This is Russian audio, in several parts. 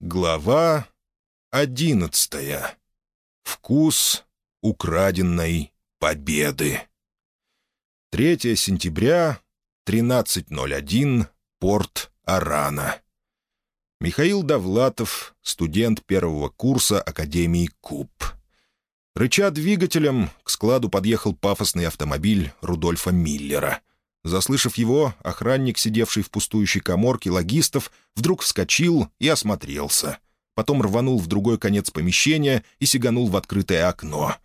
Глава одиннадцатая. Вкус украденной победы. 3 сентября, 13.01, порт Арана. Михаил Довлатов, студент первого курса Академии КУП. Рыча двигателем, к складу подъехал пафосный автомобиль Рудольфа Миллера. Заслышав его, охранник, сидевший в пустующей коморке логистов, вдруг вскочил и осмотрелся. Потом рванул в другой конец помещения и сиганул в открытое окно.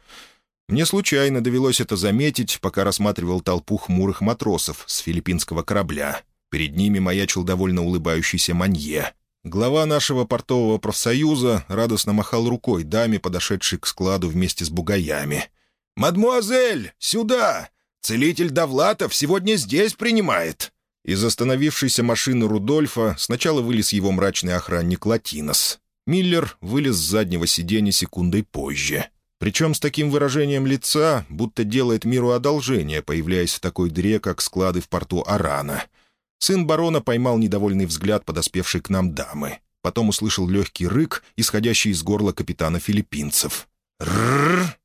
Мне случайно довелось это заметить, пока рассматривал толпу хмурых матросов с филиппинского корабля. Перед ними маячил довольно улыбающийся Манье. Глава нашего портового профсоюза радостно махал рукой даме, подошедшей к складу вместе с бугаями. «Мадмуазель, сюда! Целитель Довлатов сегодня здесь принимает!» Из остановившейся машины Рудольфа сначала вылез его мрачный охранник Латинос. Миллер вылез с заднего сиденья секундой позже. Причем с таким выражением лица, будто делает миру одолжение, появляясь в такой дыре, как склады в порту Арана. Сын барона поймал недовольный взгляд подоспевшей к нам дамы. Потом услышал легкий рык, исходящий из горла капитана филиппинцев. «Рррр!»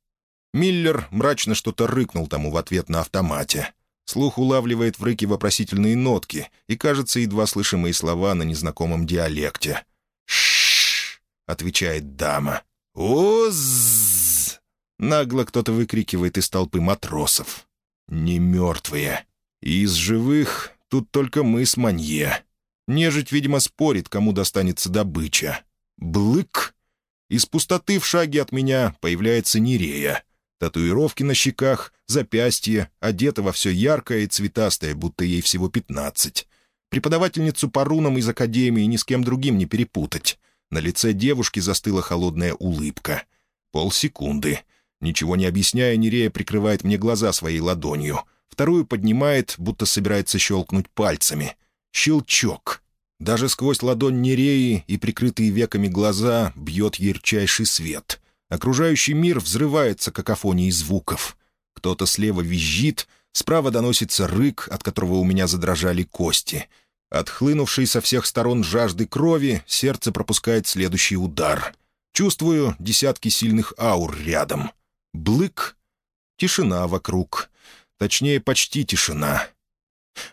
Миллер мрачно что-то рыкнул тому в ответ на автомате. Слух улавливает в рыке вопросительные нотки и, кажется, едва слышимые слова на незнакомом диалекте. «Ш-ш-ш!» отвечает дама. «Уз!» — нагло кто-то выкрикивает из толпы матросов. «Не мертвые. Из живых тут только мы с Манье. Нежить, видимо, спорит, кому достанется добыча. Блык!» Из пустоты в шаге от меня появляется Нерея. Татуировки на щеках, запястье, одета во все яркое и цветастое, будто ей всего пятнадцать. Преподавательницу по рунам из академии ни с кем другим не перепутать. На лице девушки застыла холодная улыбка. Полсекунды. Ничего не объясняя, Нерея прикрывает мне глаза своей ладонью. Вторую поднимает, будто собирается щелкнуть пальцами. Щелчок. Даже сквозь ладонь Нереи и прикрытые веками глаза бьет ярчайший свет — Окружающий мир взрывается какофонией звуков. Кто-то слева визжит, справа доносится рык, от которого у меня задрожали кости. Отхлынувший со всех сторон жажды крови, сердце пропускает следующий удар. Чувствую десятки сильных аур рядом. Блык. Тишина вокруг. Точнее, почти тишина.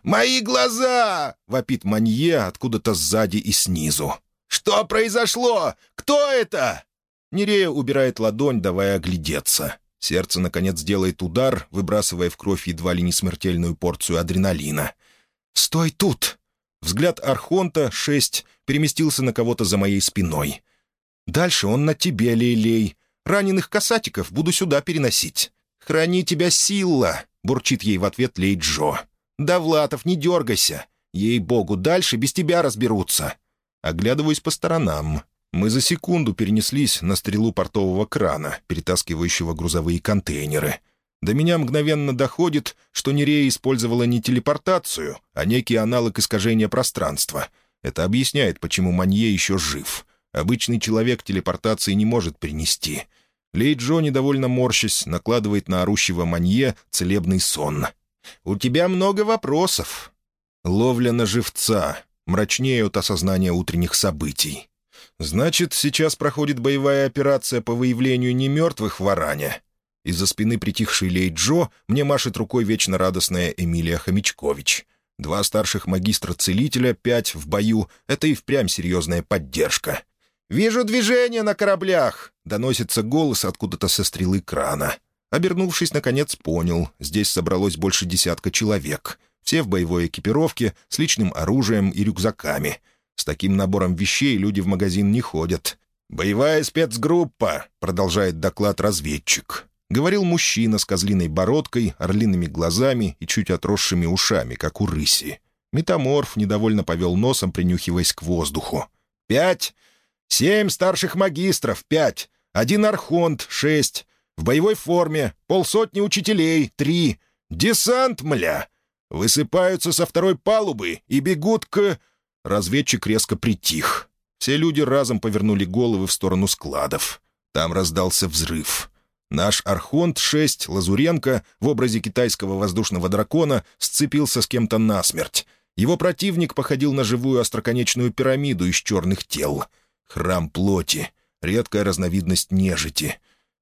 «Мои глаза!» — вопит Манье откуда-то сзади и снизу. «Что произошло? Кто это?» Нерея убирает ладонь, давая оглядеться. Сердце, наконец, делает удар, выбрасывая в кровь едва ли не смертельную порцию адреналина. «Стой тут!» Взгляд Архонта, шесть, переместился на кого-то за моей спиной. «Дальше он на тебе, Лейлей. Раненых касатиков буду сюда переносить». «Храни тебя, Силла!» — бурчит ей в ответ Лей Джо. «Довлатов, не дергайся! Ей-богу, дальше без тебя разберутся!» Оглядываюсь по сторонам. Мы за секунду перенеслись на стрелу портового крана, перетаскивающего грузовые контейнеры. До меня мгновенно доходит, что Нерея использовала не телепортацию, а некий аналог искажения пространства. Это объясняет, почему Манье еще жив. Обычный человек телепортации не может перенести. Лей Джо, недовольно морщась, накладывает на орущего Манье целебный сон. «У тебя много вопросов». Ловля на живца. Мрачнее от осознания утренних событий. Значит, сейчас проходит боевая операция по выявлению немертвых в Аране. Из-за спины притихшей Лей Джо мне машет рукой вечно радостная Эмилия Хомячкович. Два старших магистра-целителя, пять в бою — это и впрямь серьезная поддержка. «Вижу движение на кораблях!» — доносится голос откуда-то со стрелы крана. Обернувшись, наконец понял, здесь собралось больше десятка человек. Все в боевой экипировке, с личным оружием и рюкзаками — с таким набором вещей люди в магазин не ходят. «Боевая спецгруппа», — продолжает доклад разведчик. Говорил мужчина с козлиной бородкой, орлиными глазами и чуть отросшими ушами, как у рыси. Метаморф недовольно повел носом, принюхиваясь к воздуху. «Пять! Семь старших магистров! Пять! Один архонт! Шесть! В боевой форме! Полсотни учителей! Три! Десант, мля! Высыпаются со второй палубы и бегут к...» Разведчик резко притих. Все люди разом повернули головы в сторону складов. Там раздался взрыв. Наш Архонт-6 Лазуренко в образе китайского воздушного дракона сцепился с кем-то насмерть. Его противник походил на живую остроконечную пирамиду из черных тел. Храм плоти. Редкая разновидность нежити.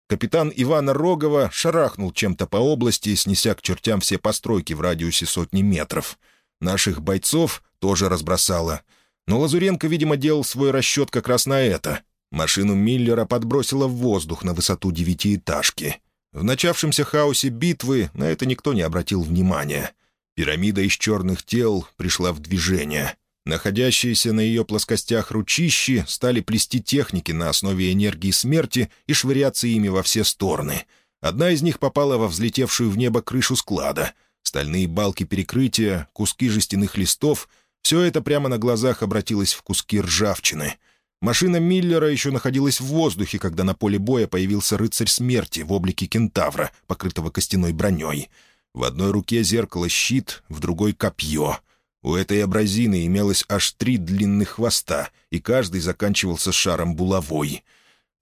Капитан Ивана Рогова шарахнул чем-то по области, снеся к чертям все постройки в радиусе сотни метров. Наших бойцов тоже разбросало. Но Лазуренко, видимо, делал свой расчет как раз на это. Машину Миллера подбросило в воздух на высоту девятиэтажки. В начавшемся хаосе битвы на это никто не обратил внимания. Пирамида из черных тел пришла в движение. Находящиеся на ее плоскостях ручищи стали плести техники на основе энергии смерти и швыряться ими во все стороны. Одна из них попала во взлетевшую в небо крышу склада. Стальные балки перекрытия, куски жестяных листов — все это прямо на глазах обратилось в куски ржавчины — Машина Миллера еще находилась в воздухе, когда на поле боя появился рыцарь смерти в облике кентавра, покрытого костяной броней. В одной руке зеркало-щит, в другой — копье. У этой абразины имелось аж три длинных хвоста, и каждый заканчивался шаром булавой.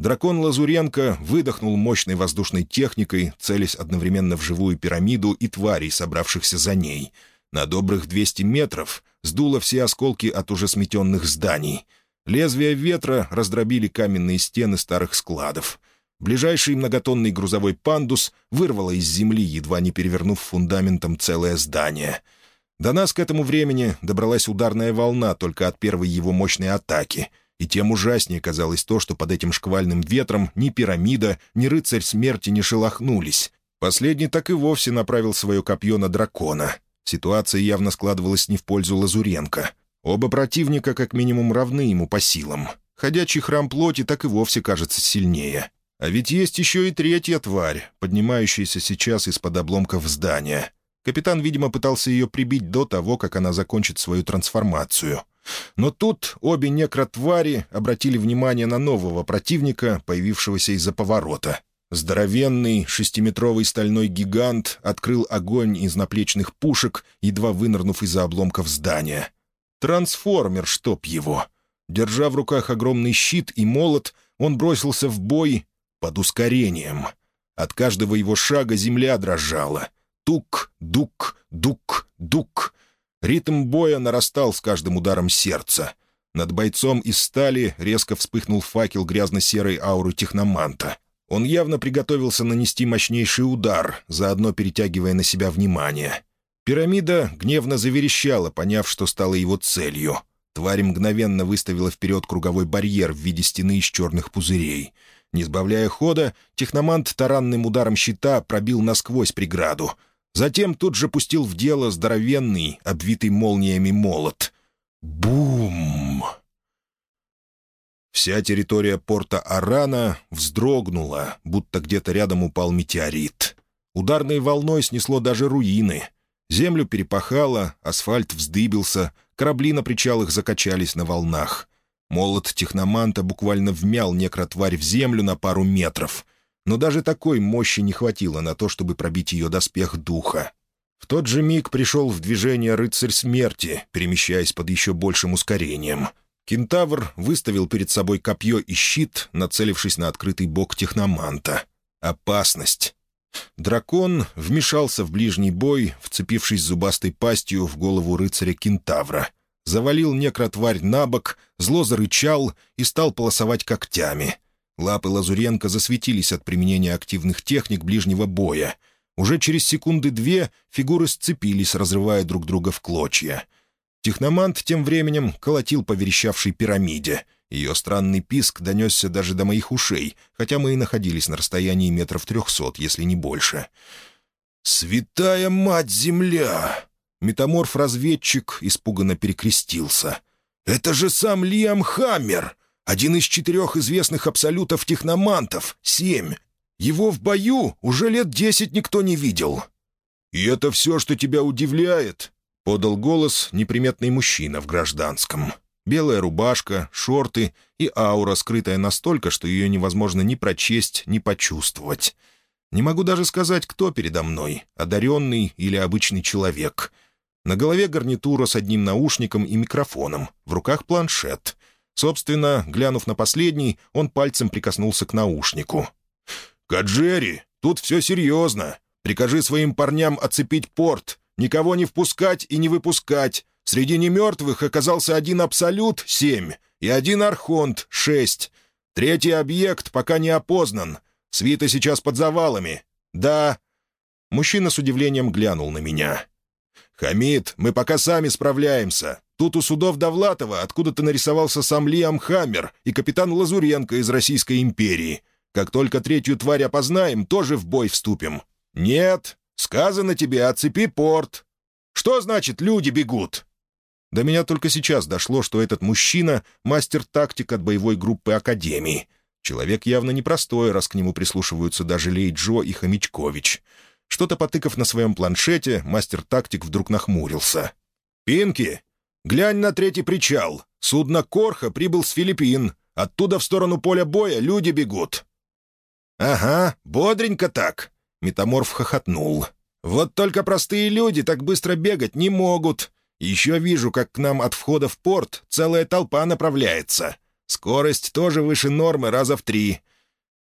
Дракон Лазуренко выдохнул мощной воздушной техникой, целясь одновременно в живую пирамиду и тварей, собравшихся за ней. На добрых 200 метров сдуло все осколки от уже сметенных зданий — Лезвия ветра раздробили каменные стены старых складов. Ближайший многотонный грузовой пандус вырвало из земли, едва не перевернув фундаментом целое здание. До нас к этому времени добралась ударная волна только от первой его мощной атаки, и тем ужаснее казалось то, что под этим шквальным ветром ни пирамида, ни рыцарь смерти не шелохнулись. Последний так и вовсе направил свое копье на дракона. Ситуация явно складывалась не в пользу Лазуренко — Оба противника как минимум равны ему по силам. Ходячий храм плоти так и вовсе кажется сильнее. А ведь есть еще и третья тварь, поднимающаяся сейчас из-под обломков здания. Капитан, видимо, пытался ее прибить до того, как она закончит свою трансформацию. Но тут обе некротвари обратили внимание на нового противника, появившегося из-за поворота. Здоровенный шестиметровый стальной гигант открыл огонь из наплечных пушек, едва вынырнув из-за обломков здания — Трансформер, чтоб его! Держа в руках огромный щит и молот, он бросился в бой под ускорением. От каждого его шага земля дрожала. Тук, дук, дук, дук. Ритм боя нарастал с каждым ударом сердца. Над бойцом из стали резко вспыхнул факел грязно-серой ауры техноманта. Он явно приготовился нанести мощнейший удар, заодно перетягивая на себя внимание. Пирамида гневно заверещала, поняв, что стало его целью. Тварь мгновенно выставила вперед круговой барьер в виде стены из черных пузырей. Не сбавляя хода, техномант таранным ударом щита пробил насквозь преграду. Затем тут же пустил в дело здоровенный, обвитый молниями молот. Бум! Вся территория порта Арана вздрогнула, будто где-то рядом упал метеорит. Ударной волной снесло даже руины — Землю перепахало, асфальт вздыбился, корабли на причалах закачались на волнах. Молот техноманта буквально вмял некротварь в землю на пару метров. Но даже такой мощи не хватило на то, чтобы пробить ее доспех духа. В тот же миг пришел в движение рыцарь смерти, перемещаясь под еще большим ускорением. Кентавр выставил перед собой копье и щит, нацелившись на открытый бок техноманта. Опасность. Дракон вмешался в ближний бой, вцепившись зубастой пастью в голову рыцаря-кентавра. Завалил некротварь на бок, зло зарычал и стал полосовать когтями. Лапы Лазуренко засветились от применения активных техник ближнего боя. Уже через секунды две фигуры сцепились, разрывая друг друга в клочья. Техномант тем временем колотил по верещавшей пирамиде — ее странный писк донесся даже до моих ушей, хотя мы и находились на расстоянии метров трехсот, если не больше. «Святая мать-земля!» Метаморф-разведчик испуганно перекрестился. «Это же сам Лиам Хаммер, один из четырех известных абсолютов техномантов, семь. Его в бою уже лет десять никто не видел». «И это все, что тебя удивляет?» — подал голос неприметный мужчина в гражданском. Белая рубашка, шорты и аура, скрытая настолько, что ее невозможно ни прочесть, ни почувствовать. Не могу даже сказать, кто передо мной, одаренный или обычный человек. На голове гарнитура с одним наушником и микрофоном, в руках планшет. Собственно, глянув на последний, он пальцем прикоснулся к наушнику. «Каджери, тут все серьезно. Прикажи своим парням оцепить порт, никого не впускать и не выпускать. Среди немертвых оказался один абсолют — семь. и один архонт — шесть. Третий объект пока не опознан. Свита сейчас под завалами. Да». Мужчина с удивлением глянул на меня. «Хамид, мы пока сами справляемся. Тут у судов Довлатова откуда-то нарисовался сам Лиам Хаммер и капитан Лазуренко из Российской империи. Как только третью тварь опознаем, тоже в бой вступим». «Нет, сказано тебе, оцепи порт». «Что значит «люди бегут»?» До меня только сейчас дошло, что этот мужчина — мастер-тактик от боевой группы Академии. Человек явно непростой, раз к нему прислушиваются даже Лей Джо и Хомячкович. Что-то потыкав на своем планшете, мастер-тактик вдруг нахмурился. «Пинки, глянь на третий причал. Судно «Корха» прибыл с Филиппин. Оттуда в сторону поля боя люди бегут». «Ага, бодренько так», — метаморф хохотнул. «Вот только простые люди так быстро бегать не могут. Еще вижу, как к нам от входа в порт целая толпа направляется. Скорость тоже выше нормы раза в три.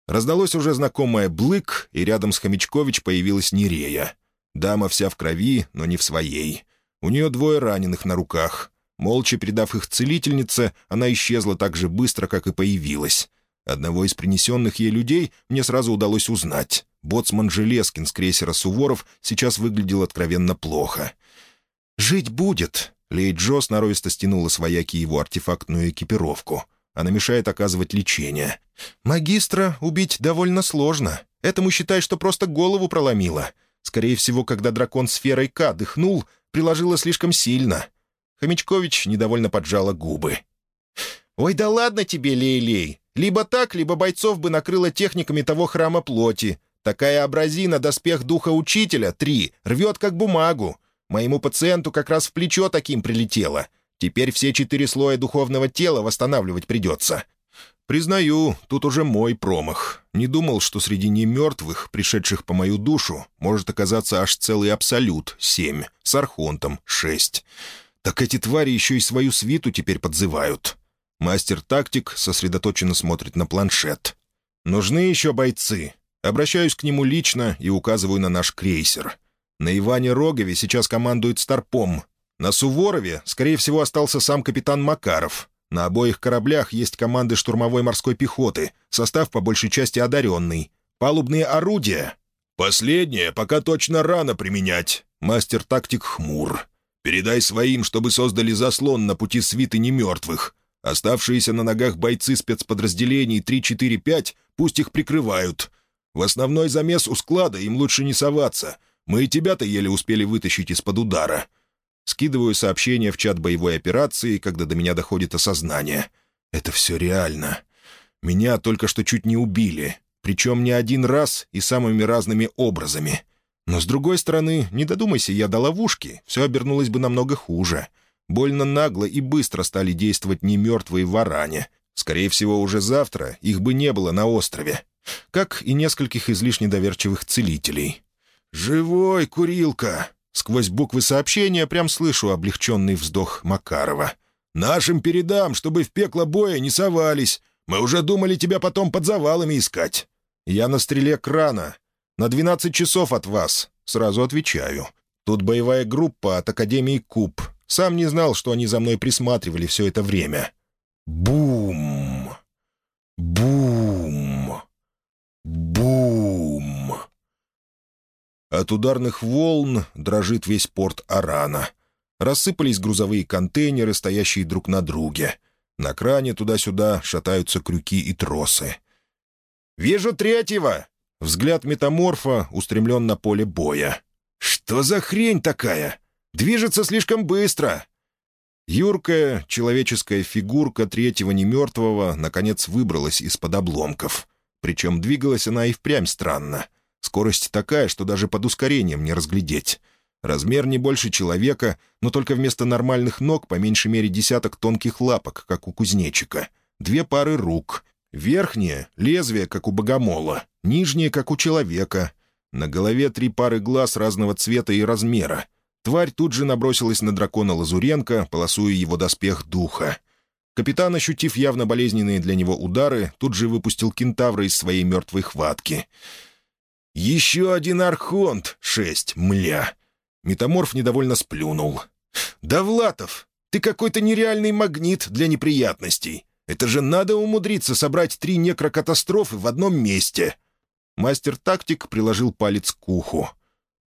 Раздалось уже знакомое «блык», и рядом с Хомячкович появилась Нерея. Дама вся в крови, но не в своей. У нее двое раненых на руках. Молча передав их целительнице, она исчезла так же быстро, как и появилась. Одного из принесенных ей людей мне сразу удалось узнать. Боцман Железкин с крейсера «Суворов» сейчас выглядел откровенно плохо. «Жить будет!» — Лей Джо сноровисто стянула с вояки его артефактную экипировку — она мешает оказывать лечение. Магистра убить довольно сложно. Этому считай, что просто голову проломило. Скорее всего, когда дракон сферой К дыхнул, приложила слишком сильно. Хомячкович недовольно поджала губы. «Ой, да ладно тебе, Лей-Лей. Либо так, либо бойцов бы накрыло техниками того храма плоти. Такая абразина, доспех духа учителя, три, рвет как бумагу. Моему пациенту как раз в плечо таким прилетело. Теперь все четыре слоя духовного тела восстанавливать придется. Признаю, тут уже мой промах. Не думал, что среди немертвых, пришедших по мою душу, может оказаться аж целый абсолют — семь, с архонтом — шесть. Так эти твари еще и свою свиту теперь подзывают. Мастер-тактик сосредоточенно смотрит на планшет. «Нужны еще бойцы. Обращаюсь к нему лично и указываю на наш крейсер. На Иване Рогове сейчас командует Старпом, на Суворове, скорее всего, остался сам капитан Макаров. На обоих кораблях есть команды штурмовой морской пехоты, состав по большей части одаренный. Палубные орудия. «Последнее пока точно рано применять», — мастер-тактик хмур. «Передай своим, чтобы создали заслон на пути свиты немертвых. Оставшиеся на ногах бойцы спецподразделений 3-4-5 пусть их прикрывают. В основной замес у склада им лучше не соваться. Мы и тебя-то еле успели вытащить из-под удара. Скидываю сообщение в чат боевой операции, когда до меня доходит осознание. Это все реально. Меня только что чуть не убили. Причем не один раз и самыми разными образами. Но, с другой стороны, не додумайся я до ловушки, все обернулось бы намного хуже. Больно нагло и быстро стали действовать немертвые варане. Скорее всего, уже завтра их бы не было на острове. Как и нескольких излишне доверчивых целителей. «Живой, курилка!» Сквозь буквы сообщения прям слышу облегченный вздох Макарова. «Нашим передам, чтобы в пекло боя не совались. Мы уже думали тебя потом под завалами искать. Я на стреле крана. На двенадцать часов от вас. Сразу отвечаю. Тут боевая группа от Академии Куб. Сам не знал, что они за мной присматривали все это время. Бум! Бум! Бум! От ударных волн дрожит весь порт Арана. Рассыпались грузовые контейнеры, стоящие друг на друге. На кране туда-сюда шатаются крюки и тросы. «Вижу третьего!» Взгляд метаморфа устремлен на поле боя. «Что за хрень такая? Движется слишком быстро!» Юркая человеческая фигурка третьего немертвого наконец выбралась из-под обломков. Причем двигалась она и впрямь странно — Скорость такая, что даже под ускорением не разглядеть. Размер не больше человека, но только вместо нормальных ног по меньшей мере десяток тонких лапок, как у кузнечика. Две пары рук. Верхнее — лезвие, как у богомола. Нижнее, как у человека. На голове три пары глаз разного цвета и размера. Тварь тут же набросилась на дракона Лазуренко, полосуя его доспех духа. Капитан, ощутив явно болезненные для него удары, тут же выпустил кентавра из своей мертвой хватки — «Еще один архонт! Шесть, мля!» Метаморф недовольно сплюнул. «Довлатов, ты какой-то нереальный магнит для неприятностей. Это же надо умудриться собрать три некрокатастрофы в одном месте!» Мастер-тактик приложил палец к уху.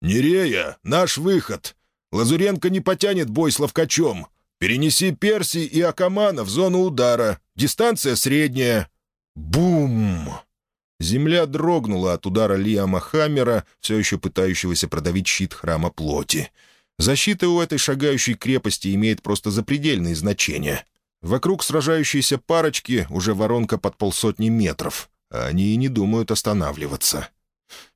«Нерея, наш выход! Лазуренко не потянет бой с Ловкачом. Перенеси Перси и Акамана в зону удара. Дистанция средняя». Бум! Земля дрогнула от удара Лиама Хаммера, все еще пытающегося продавить щит храма плоти. Защита у этой шагающей крепости имеет просто запредельные значения. Вокруг сражающейся парочки уже воронка под полсотни метров, а они и не думают останавливаться.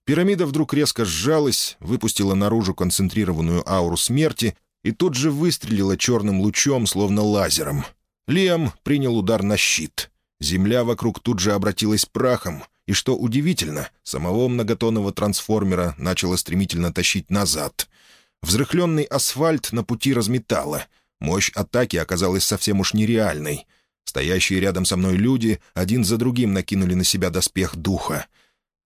Пирамида вдруг резко сжалась, выпустила наружу концентрированную ауру смерти и тут же выстрелила черным лучом, словно лазером. Лиам принял удар на щит. Земля вокруг тут же обратилась прахом, и, что удивительно, самого многотонного трансформера начало стремительно тащить назад. Взрыхленный асфальт на пути разметало. Мощь атаки оказалась совсем уж нереальной. Стоящие рядом со мной люди один за другим накинули на себя доспех духа.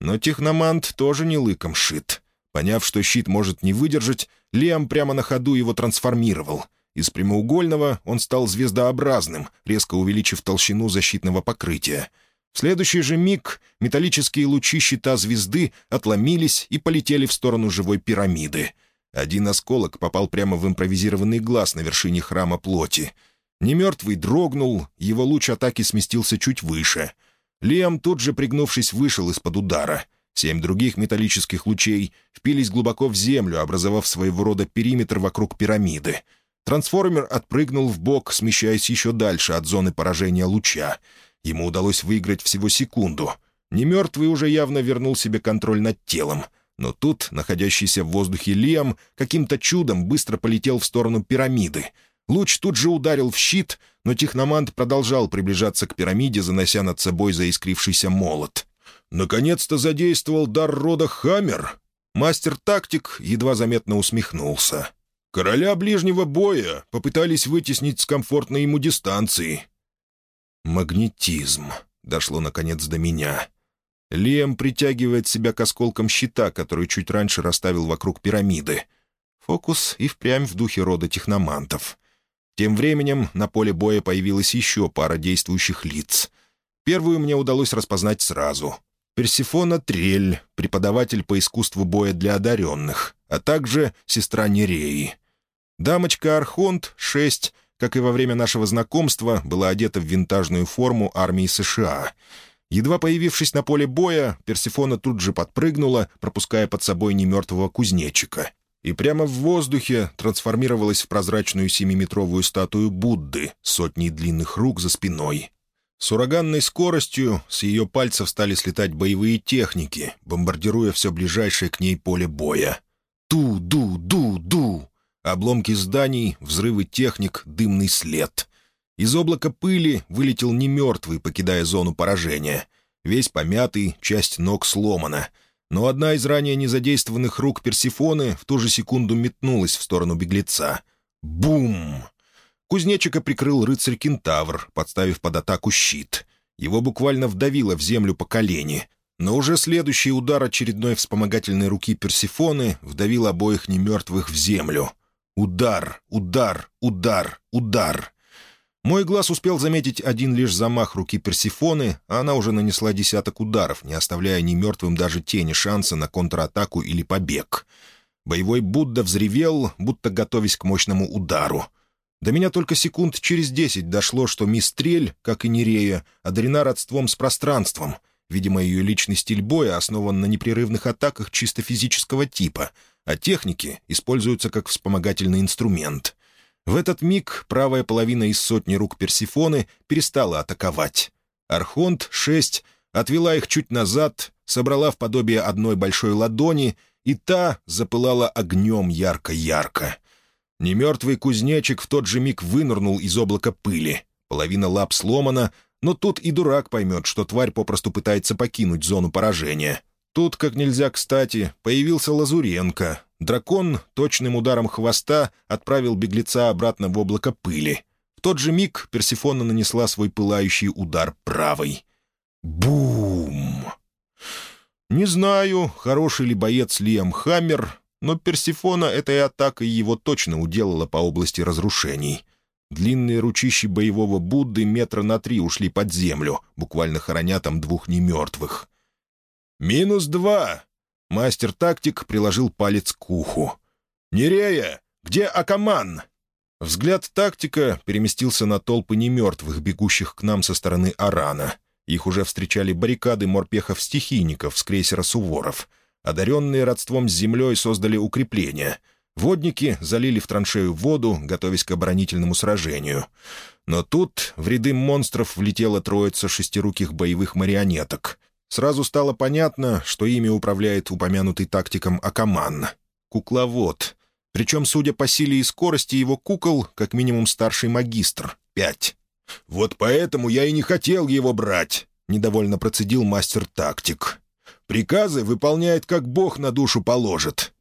Но техномант тоже не лыком шит. Поняв, что щит может не выдержать, Лиам прямо на ходу его трансформировал. Из прямоугольного он стал звездообразным, резко увеличив толщину защитного покрытия. В следующий же миг металлические лучи щита звезды отломились и полетели в сторону живой пирамиды. Один осколок попал прямо в импровизированный глаз на вершине храма плоти. Немертвый дрогнул, его луч атаки сместился чуть выше. Лиам тут же, пригнувшись, вышел из-под удара — Семь других металлических лучей впились глубоко в землю, образовав своего рода периметр вокруг пирамиды. Трансформер отпрыгнул в бок, смещаясь еще дальше от зоны поражения луча. Ему удалось выиграть всего секунду. Немертвый уже явно вернул себе контроль над телом. Но тут, находящийся в воздухе Лиам, каким-то чудом быстро полетел в сторону пирамиды. Луч тут же ударил в щит, но техномант продолжал приближаться к пирамиде, занося над собой заискрившийся молот. Наконец-то задействовал дар рода Хаммер. Мастер-тактик едва заметно усмехнулся. Короля ближнего боя попытались вытеснить с комфортной ему дистанции. Магнетизм. Дошло, наконец, до меня. Лем притягивает себя к осколкам щита, который чуть раньше расставил вокруг пирамиды. Фокус и впрямь в духе рода техномантов. Тем временем на поле боя появилась еще пара действующих лиц. Первую мне удалось распознать сразу — Персифона Трель, преподаватель по искусству боя для одаренных, а также сестра Нереи. Дамочка Архонт, 6, как и во время нашего знакомства, была одета в винтажную форму армии США. Едва появившись на поле боя, Персифона тут же подпрыгнула, пропуская под собой немертвого кузнечика. И прямо в воздухе трансформировалась в прозрачную семиметровую статую Будды с сотней длинных рук за спиной. С ураганной скоростью с ее пальцев стали слетать боевые техники, бомбардируя все ближайшее к ней поле боя. Ду-ду-ду-ду! Обломки зданий, взрывы техник, дымный след. Из облака пыли вылетел немертвый, покидая зону поражения. Весь помятый, часть ног сломана. Но одна из ранее незадействованных рук Персифоны в ту же секунду метнулась в сторону беглеца. Бум! Кузнечика прикрыл рыцарь-кентавр, подставив под атаку щит. Его буквально вдавило в землю по колени. Но уже следующий удар очередной вспомогательной руки Персифоны вдавил обоих немертвых в землю. Удар, удар, удар, удар. Мой глаз успел заметить один лишь замах руки Персифоны, а она уже нанесла десяток ударов, не оставляя ни мертвым даже тени шанса на контратаку или побег. Боевой Будда взревел, будто готовясь к мощному удару. До меня только секунд через десять дошло, что мисс Трель, как и Нерея, одарена родством с пространством. Видимо, ее личный стиль боя основан на непрерывных атаках чисто физического типа, а техники используются как вспомогательный инструмент. В этот миг правая половина из сотни рук Персифоны перестала атаковать. Архонт-6 отвела их чуть назад, собрала в подобие одной большой ладони, и та запылала огнем ярко-ярко. Немертвый кузнечик в тот же миг вынырнул из облака пыли. Половина лап сломана, но тут и дурак поймет, что тварь попросту пытается покинуть зону поражения. Тут, как нельзя кстати, появился Лазуренко. Дракон точным ударом хвоста отправил беглеца обратно в облако пыли. В тот же миг Персифона нанесла свой пылающий удар правой. Бум! Не знаю, хороший ли боец Лиам Хаммер, но Персифона этой атакой его точно уделала по области разрушений. Длинные ручищи боевого Будды метра на три ушли под землю, буквально хороня там двух немертвых. «Минус два!» Мастер-тактик приложил палец к уху. «Нерея! Где Акаман?» Взгляд тактика переместился на толпы немертвых, бегущих к нам со стороны Арана. Их уже встречали баррикады морпехов-стихийников с крейсера «Суворов». Одаренные родством с землей создали укрепления. Водники залили в траншею воду, готовясь к оборонительному сражению. Но тут в ряды монстров влетела троица шестируких боевых марионеток. Сразу стало понятно, что ими управляет упомянутый тактиком Акаман. Кукловод. Причем, судя по силе и скорости его кукол, как минимум старший магистр. Пять. «Вот поэтому я и не хотел его брать», — недовольно процедил мастер-тактик. «Приказы выполняет, как Бог на душу положит».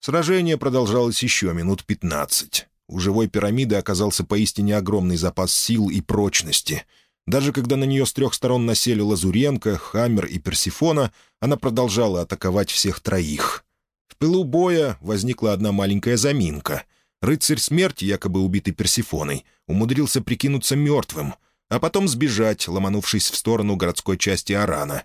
Сражение продолжалось еще минут пятнадцать. У живой пирамиды оказался поистине огромный запас сил и прочности. Даже когда на нее с трех сторон насели Лазуренко, Хаммер и Персифона, она продолжала атаковать всех троих. В пылу боя возникла одна маленькая заминка. Рыцарь смерти, якобы убитый Персифоной, умудрился прикинуться мертвым, а потом сбежать, ломанувшись в сторону городской части Арана.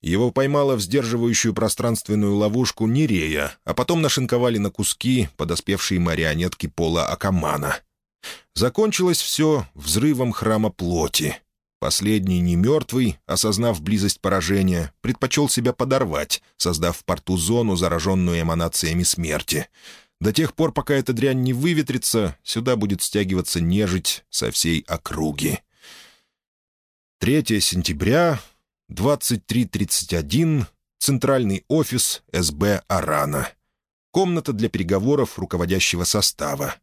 Его поймала в сдерживающую пространственную ловушку Нерея, а потом нашинковали на куски подоспевшие марионетки Пола Акамана. Закончилось все взрывом храма плоти. Последний, не мертвый, осознав близость поражения, предпочел себя подорвать, создав в порту зону, зараженную эманациями смерти — до тех пор, пока эта дрянь не выветрится, сюда будет стягиваться нежить со всей округи. 3 сентября, 23.31, центральный офис СБ «Арана». Комната для переговоров руководящего состава.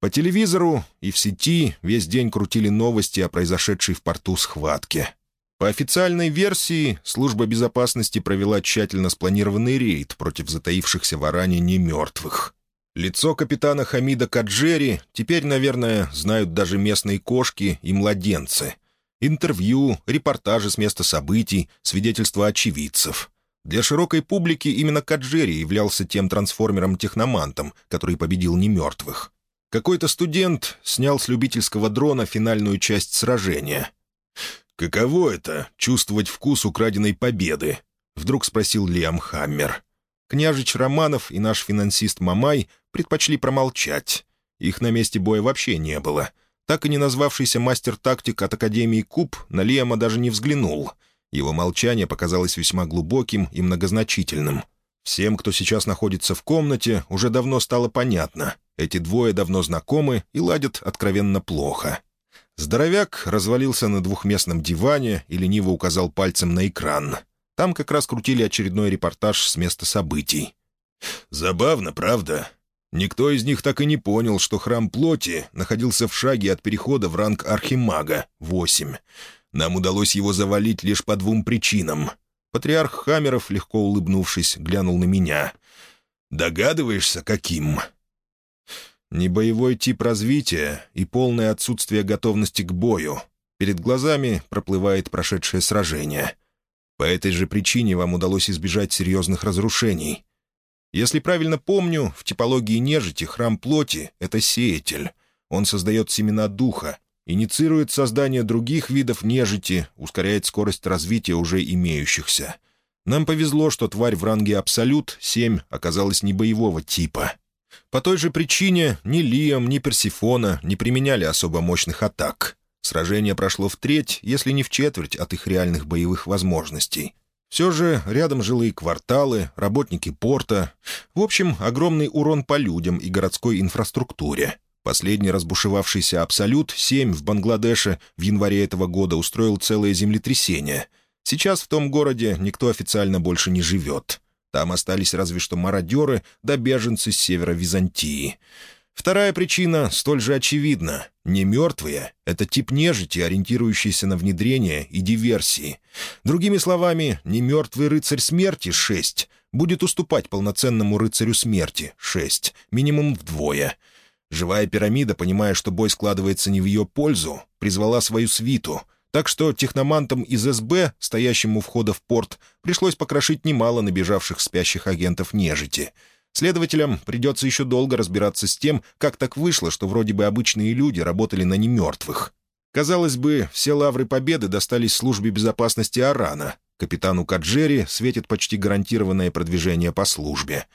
По телевизору и в сети весь день крутили новости о произошедшей в порту схватке. По официальной версии, служба безопасности провела тщательно спланированный рейд против затаившихся в Аране немертвых. Лицо капитана Хамида Каджери теперь, наверное, знают даже местные кошки и младенцы. Интервью, репортажи с места событий, свидетельства очевидцев. Для широкой публики именно Каджери являлся тем трансформером-техномантом, который победил немертвых. Какой-то студент снял с любительского дрона финальную часть сражения — «Каково это — чувствовать вкус украденной победы?» — вдруг спросил Лиам Хаммер. Княжич Романов и наш финансист Мамай предпочли промолчать. Их на месте боя вообще не было. Так и не назвавшийся мастер-тактик от Академии Куб на Лиама даже не взглянул. Его молчание показалось весьма глубоким и многозначительным. Всем, кто сейчас находится в комнате, уже давно стало понятно. Эти двое давно знакомы и ладят откровенно плохо. Здоровяк развалился на двухместном диване и лениво указал пальцем на экран. Там как раз крутили очередной репортаж с места событий. «Забавно, правда? Никто из них так и не понял, что храм плоти находился в шаге от перехода в ранг архимага, 8. Нам удалось его завалить лишь по двум причинам. Патриарх Хамеров, легко улыбнувшись, глянул на меня. «Догадываешься, каким?» Небоевой тип развития и полное отсутствие готовности к бою. Перед глазами проплывает прошедшее сражение. По этой же причине вам удалось избежать серьезных разрушений. Если правильно помню, в типологии нежити храм плоти — это сеятель. Он создает семена духа, инициирует создание других видов нежити, ускоряет скорость развития уже имеющихся. Нам повезло, что тварь в ранге Абсолют-7 оказалась не боевого типа — по той же причине ни Лиам, ни Персифона не применяли особо мощных атак. Сражение прошло в треть, если не в четверть от их реальных боевых возможностей. Все же рядом жилые кварталы, работники порта. В общем, огромный урон по людям и городской инфраструктуре. Последний разбушевавшийся «Абсолют-7» в Бангладеше в январе этого года устроил целое землетрясение. Сейчас в том городе никто официально больше не живет. Там остались разве что мародеры да беженцы с севера Византии. Вторая причина столь же очевидна. Не мертвые — это тип нежити, ориентирующийся на внедрение и диверсии. Другими словами, не мертвый рыцарь смерти — шесть, будет уступать полноценному рыцарю смерти — шесть, минимум вдвое. Живая пирамида, понимая, что бой складывается не в ее пользу, призвала свою свиту — так что техномантам из СБ, стоящим у входа в порт, пришлось покрошить немало набежавших спящих агентов нежити. Следователям придется еще долго разбираться с тем, как так вышло, что вроде бы обычные люди работали на немертвых. Казалось бы, все лавры победы достались службе безопасности Арана. Капитану Каджери светит почти гарантированное продвижение по службе.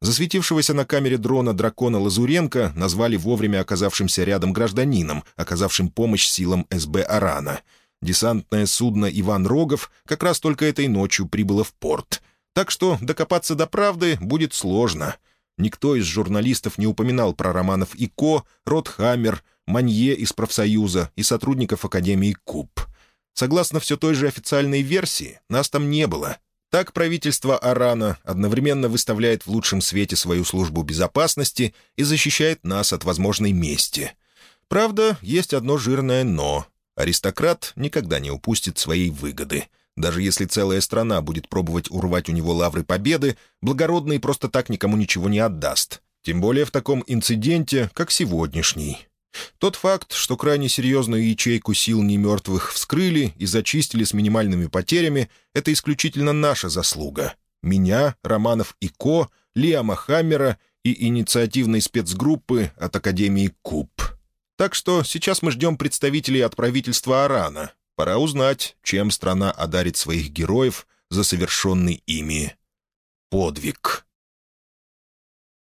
Засветившегося на камере дрона дракона Лазуренко назвали вовремя оказавшимся рядом гражданином, оказавшим помощь силам СБ Арана. Десантное судно «Иван Рогов» как раз только этой ночью прибыло в порт. Так что докопаться до правды будет сложно. Никто из журналистов не упоминал про романов Ико, Ротхаммер, Манье из профсоюза и сотрудников Академии Куб. Согласно все той же официальной версии, нас там не было — так правительство Арана одновременно выставляет в лучшем свете свою службу безопасности и защищает нас от возможной мести. Правда, есть одно жирное «но». Аристократ никогда не упустит своей выгоды. Даже если целая страна будет пробовать урвать у него лавры победы, благородный просто так никому ничего не отдаст. Тем более в таком инциденте, как сегодняшний. Тот факт, что крайне серьезную ячейку сил немертвых вскрыли и зачистили с минимальными потерями, это исключительно наша заслуга. Меня, Романов и Ко, Лиама Хаммера и инициативной спецгруппы от Академии Куб. Так что сейчас мы ждем представителей от правительства Арана. Пора узнать, чем страна одарит своих героев за совершенный ими подвиг.